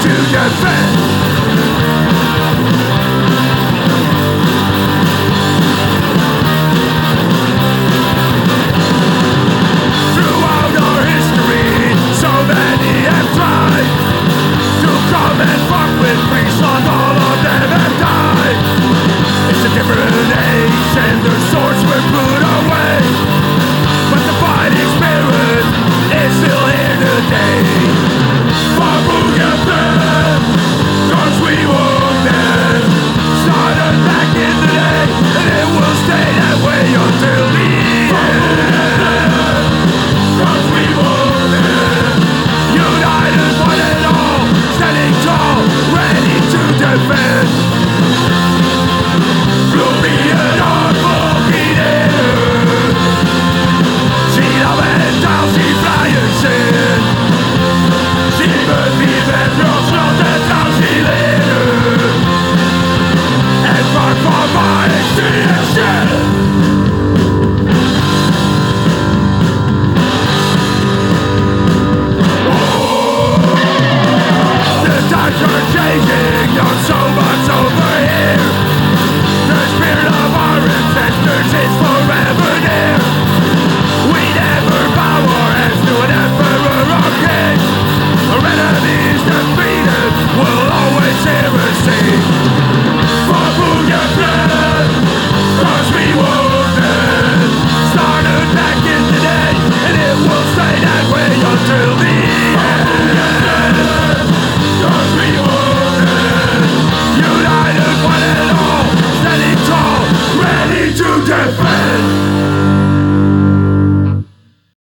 to your